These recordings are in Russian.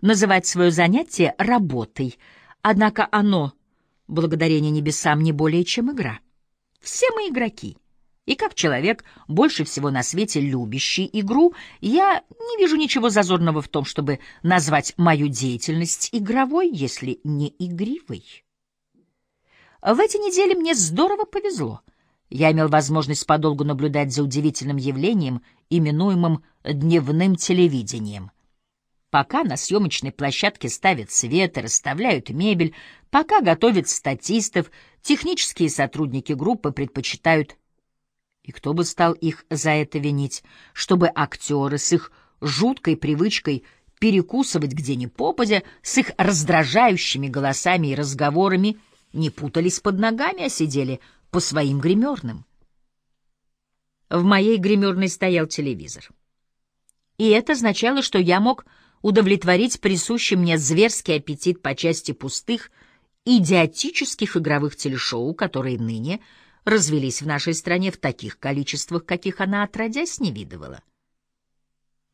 называть свое занятие работой, однако оно, благодарение небесам, не более чем игра. Все мы игроки. И как человек, больше всего на свете любящий игру, я не вижу ничего зазорного в том, чтобы назвать мою деятельность игровой, если не игривой. В эти недели мне здорово повезло. Я имел возможность подолгу наблюдать за удивительным явлением, именуемым дневным телевидением. Пока на съемочной площадке ставят свет и расставляют мебель, пока готовят статистов, технические сотрудники группы предпочитают и кто бы стал их за это винить, чтобы актеры с их жуткой привычкой перекусывать где ни попадя, с их раздражающими голосами и разговорами, не путались под ногами, а сидели по своим гримерным. В моей гримерной стоял телевизор. И это означало, что я мог удовлетворить присущий мне зверский аппетит по части пустых, идиотических игровых телешоу, которые ныне — развелись в нашей стране в таких количествах, каких она отродясь не видывала.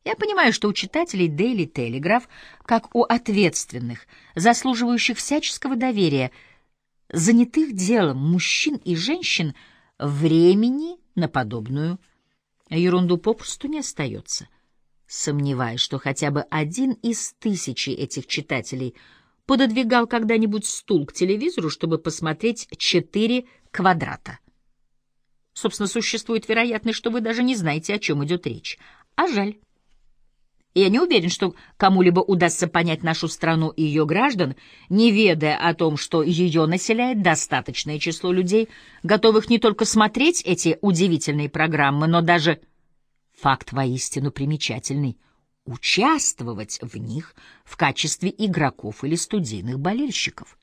Я понимаю, что у читателей Daily Telegraph, как у ответственных, заслуживающих всяческого доверия, занятых делом мужчин и женщин, времени на подобную ерунду попросту не остается. Сомневаюсь, что хотя бы один из тысячи этих читателей пододвигал когда-нибудь стул к телевизору, чтобы посмотреть четыре квадрата. Собственно, существует вероятность, что вы даже не знаете, о чем идет речь. А жаль. Я не уверен, что кому-либо удастся понять нашу страну и ее граждан, не ведая о том, что ее населяет достаточное число людей, готовых не только смотреть эти удивительные программы, но даже, факт воистину примечательный, участвовать в них в качестве игроков или студийных болельщиков.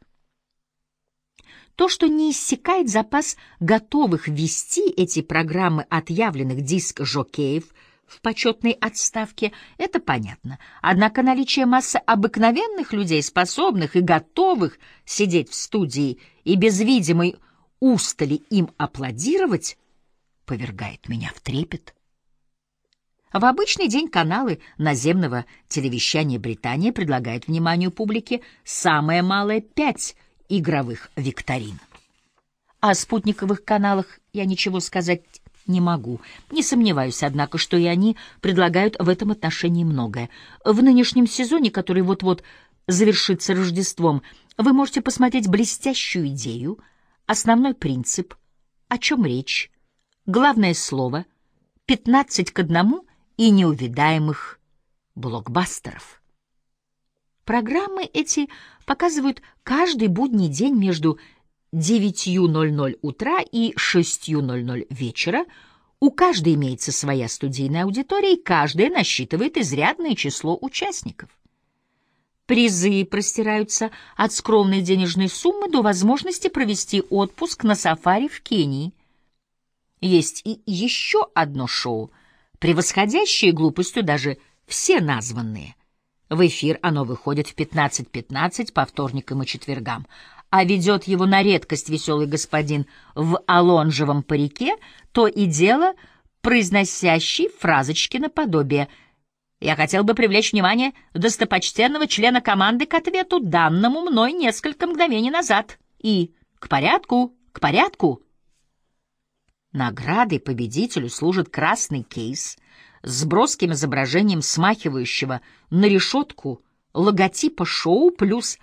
То, что не иссякает запас готовых вести эти программы отъявленных диск-жокеев в почетной отставке, это понятно. Однако наличие массы обыкновенных людей, способных и готовых сидеть в студии и без видимой устали им аплодировать, повергает меня в трепет. В обычный день каналы наземного телевещания Британии предлагают вниманию публики самое малое пять игровых викторин. О спутниковых каналах я ничего сказать не могу. Не сомневаюсь, однако, что и они предлагают в этом отношении многое. В нынешнем сезоне, который вот-вот завершится Рождеством, вы можете посмотреть блестящую идею, основной принцип, о чем речь, главное слово, 15 к одному и неувидаемых блокбастеров. Программы эти показывают каждый будний день между 9.00 утра и 6.00 вечера. У каждой имеется своя студийная аудитория, и каждая насчитывает изрядное число участников. Призы простираются от скромной денежной суммы до возможности провести отпуск на сафари в Кении. Есть и еще одно шоу, превосходящее глупостью даже все названные – в эфир оно выходит в 15.15 .15 по вторникам и четвергам, а ведет его на редкость веселый господин в алонжевом парике, то и дело произносящий фразочки наподобие. «Я хотел бы привлечь внимание достопочтенного члена команды к ответу, данному мной несколько мгновений назад» и «К порядку, к порядку». Наградой победителю служит красный кейс — с броским изображением смахивающего на решетку логотипа шоу плюс